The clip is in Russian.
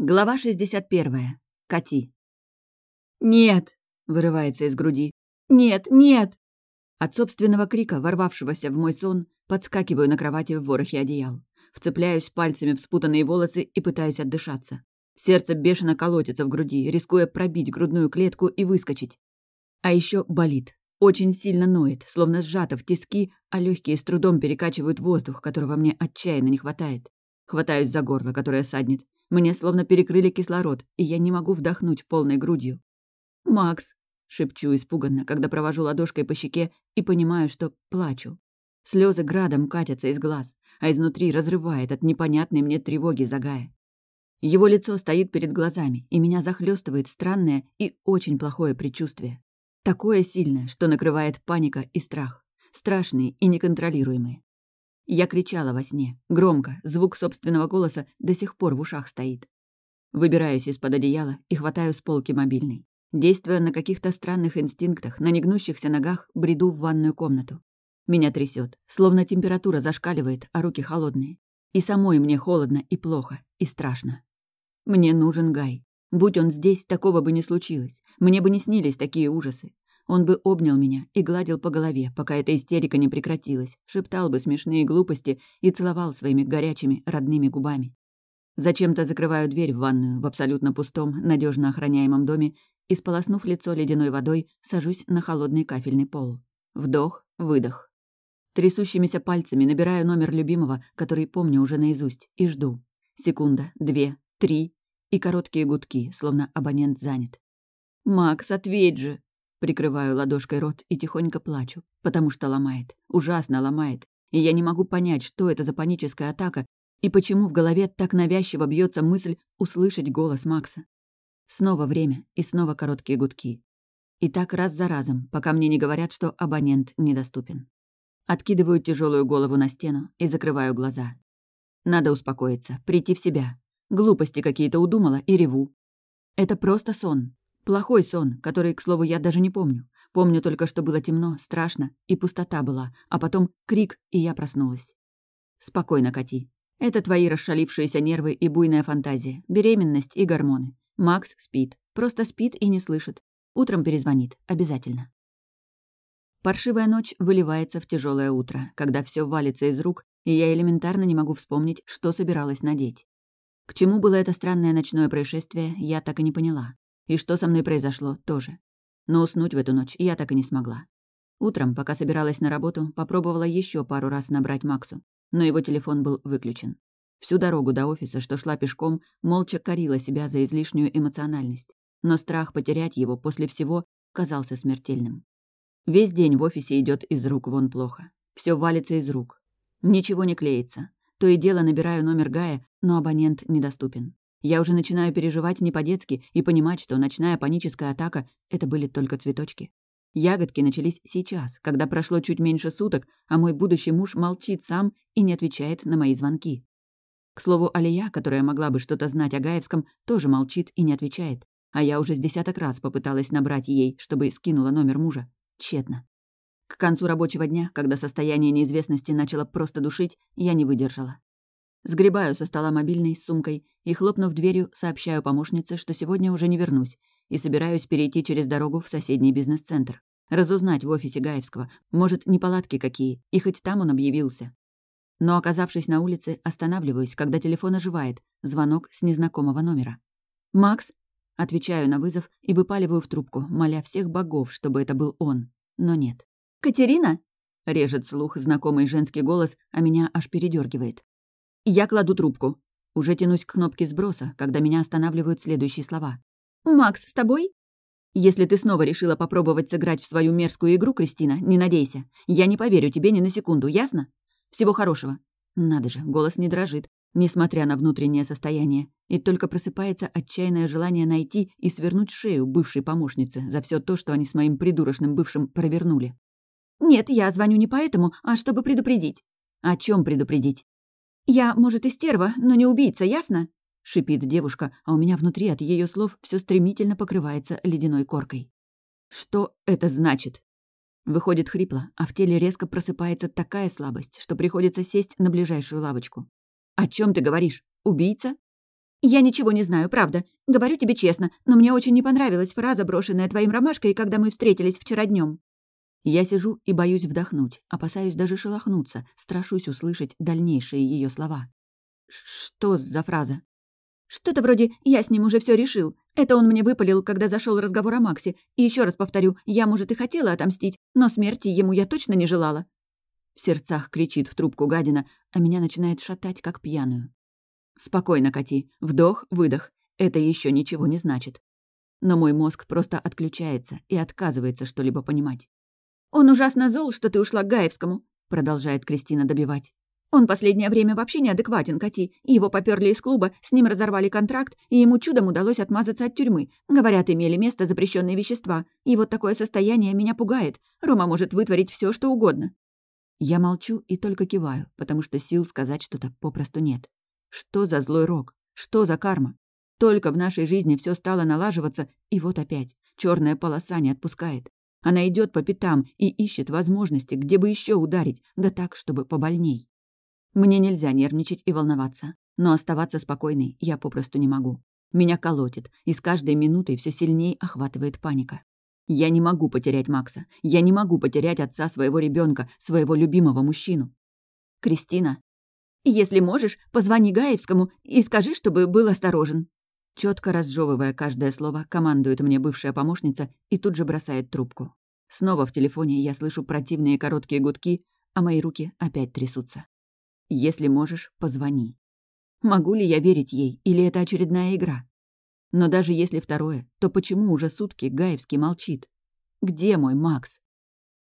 Глава 61. Кати. «Нет!» — вырывается из груди. «Нет, нет!» От собственного крика, ворвавшегося в мой сон, подскакиваю на кровати в ворохе одеял. Вцепляюсь пальцами в спутанные волосы и пытаюсь отдышаться. Сердце бешено колотится в груди, рискуя пробить грудную клетку и выскочить. А еще болит. Очень сильно ноет, словно сжато в тиски, а легкие с трудом перекачивают воздух, которого мне отчаянно не хватает. Хватаюсь за горло, которое саднит. Мне словно перекрыли кислород, и я не могу вдохнуть полной грудью. «Макс!» — шепчу испуганно, когда провожу ладошкой по щеке и понимаю, что плачу. Слезы градом катятся из глаз, а изнутри разрывает от непонятной мне тревоги Загая. Его лицо стоит перед глазами, и меня захлестывает странное и очень плохое предчувствие. Такое сильное, что накрывает паника и страх. Страшные и неконтролируемые. Я кричала во сне, громко, звук собственного голоса до сих пор в ушах стоит. Выбираюсь из-под одеяла и хватаю с полки мобильный. Действуя на каких-то странных инстинктах, на негнущихся ногах, бреду в ванную комнату. Меня трясет, словно температура зашкаливает, а руки холодные. И самой мне холодно и плохо, и страшно. Мне нужен Гай. Будь он здесь, такого бы не случилось. Мне бы не снились такие ужасы. Он бы обнял меня и гладил по голове, пока эта истерика не прекратилась, шептал бы смешные глупости и целовал своими горячими родными губами. Зачем-то закрываю дверь в ванную в абсолютно пустом, надежно охраняемом доме и, сполоснув лицо ледяной водой, сажусь на холодный кафельный пол. Вдох, выдох. Трясущимися пальцами набираю номер любимого, который помню уже наизусть, и жду. Секунда, две, три, и короткие гудки, словно абонент занят. «Макс, ответь же!» Прикрываю ладошкой рот и тихонько плачу, потому что ломает, ужасно ломает, и я не могу понять, что это за паническая атака и почему в голове так навязчиво бьется мысль услышать голос Макса. Снова время и снова короткие гудки. И так раз за разом, пока мне не говорят, что абонент недоступен. Откидываю тяжелую голову на стену и закрываю глаза. Надо успокоиться, прийти в себя. Глупости какие-то удумала и реву. Это просто сон, Плохой сон, который, к слову, я даже не помню. Помню только, что было темно, страшно, и пустота была, а потом крик, и я проснулась. Спокойно, Кати. Это твои расшалившиеся нервы и буйная фантазия, беременность и гормоны. Макс спит, просто спит и не слышит. Утром перезвонит, обязательно. Паршивая ночь выливается в тяжелое утро, когда все валится из рук, и я элементарно не могу вспомнить, что собиралась надеть. К чему было это странное ночное происшествие, я так и не поняла. И что со мной произошло, тоже. Но уснуть в эту ночь я так и не смогла. Утром, пока собиралась на работу, попробовала еще пару раз набрать Максу, но его телефон был выключен. Всю дорогу до офиса, что шла пешком, молча корила себя за излишнюю эмоциональность. Но страх потерять его после всего казался смертельным. Весь день в офисе идет из рук вон плохо. Все валится из рук. Ничего не клеится. То и дело набираю номер Гая, но абонент недоступен. Я уже начинаю переживать не по-детски и понимать, что ночная паническая атака — это были только цветочки. Ягодки начались сейчас, когда прошло чуть меньше суток, а мой будущий муж молчит сам и не отвечает на мои звонки. К слову, Алия, которая могла бы что-то знать о Гаевском, тоже молчит и не отвечает. А я уже с десяток раз попыталась набрать ей, чтобы скинула номер мужа. Тщетно. К концу рабочего дня, когда состояние неизвестности начало просто душить, я не выдержала. Сгребаю со стола мобильный с сумкой и, хлопнув дверью, сообщаю помощнице, что сегодня уже не вернусь, и собираюсь перейти через дорогу в соседний бизнес-центр. Разузнать в офисе Гаевского, может, неполадки какие, и хоть там он объявился. Но, оказавшись на улице, останавливаюсь, когда телефон оживает, звонок с незнакомого номера. «Макс?» Отвечаю на вызов и выпаливаю в трубку, моля всех богов, чтобы это был он. Но нет. «Катерина?» Режет слух знакомый женский голос, а меня аж передергивает. Я кладу трубку. Уже тянусь к кнопке сброса, когда меня останавливают следующие слова. «Макс, с тобой?» «Если ты снова решила попробовать сыграть в свою мерзкую игру, Кристина, не надейся. Я не поверю тебе ни на секунду, ясно? Всего хорошего». Надо же, голос не дрожит, несмотря на внутреннее состояние, и только просыпается отчаянное желание найти и свернуть шею бывшей помощнице за все то, что они с моим придурочным бывшим провернули. «Нет, я звоню не поэтому, а чтобы предупредить». «О чем предупредить?» «Я, может, и стерва, но не убийца, ясно?» — шипит девушка, а у меня внутри от ее слов все стремительно покрывается ледяной коркой. «Что это значит?» Выходит хрипло, а в теле резко просыпается такая слабость, что приходится сесть на ближайшую лавочку. «О чем ты говоришь? Убийца?» «Я ничего не знаю, правда. Говорю тебе честно, но мне очень не понравилась фраза, брошенная твоим ромашкой, когда мы встретились вчера днем. Я сижу и боюсь вдохнуть, опасаюсь даже шелохнуться, страшусь услышать дальнейшие ее слова. «Что за фраза?» «Что-то вроде «я с ним уже все решил». Это он мне выпалил, когда зашел разговор о Максе. И еще раз повторю, я, может, и хотела отомстить, но смерти ему я точно не желала. В сердцах кричит в трубку гадина, а меня начинает шатать, как пьяную. Спокойно, Кати. Вдох, выдох. Это еще ничего не значит. Но мой мозг просто отключается и отказывается что-либо понимать. «Он ужасно зол, что ты ушла к Гаевскому», — продолжает Кристина добивать. «Он последнее время вообще неадекватен, Кати. Его поперли из клуба, с ним разорвали контракт, и ему чудом удалось отмазаться от тюрьмы. Говорят, имели место запрещенные вещества. И вот такое состояние меня пугает. Рома может вытворить все, что угодно». Я молчу и только киваю, потому что сил сказать что-то попросту нет. Что за злой рок? Что за карма? Только в нашей жизни все стало налаживаться, и вот опять. черная полоса не отпускает. Она идет по пятам и ищет возможности, где бы еще ударить, да так, чтобы побольней. Мне нельзя нервничать и волноваться, но оставаться спокойной я попросту не могу. Меня колотит, и с каждой минутой все сильнее охватывает паника. Я не могу потерять Макса. Я не могу потерять отца своего ребенка, своего любимого мужчину. Кристина, если можешь, позвони Гаевскому и скажи, чтобы был осторожен. Четко разжевывая каждое слово, командует мне бывшая помощница и тут же бросает трубку. Снова в телефоне я слышу противные короткие гудки, а мои руки опять трясутся. Если можешь, позвони. Могу ли я верить ей, или это очередная игра? Но даже если второе, то почему уже сутки Гаевский молчит? Где мой Макс?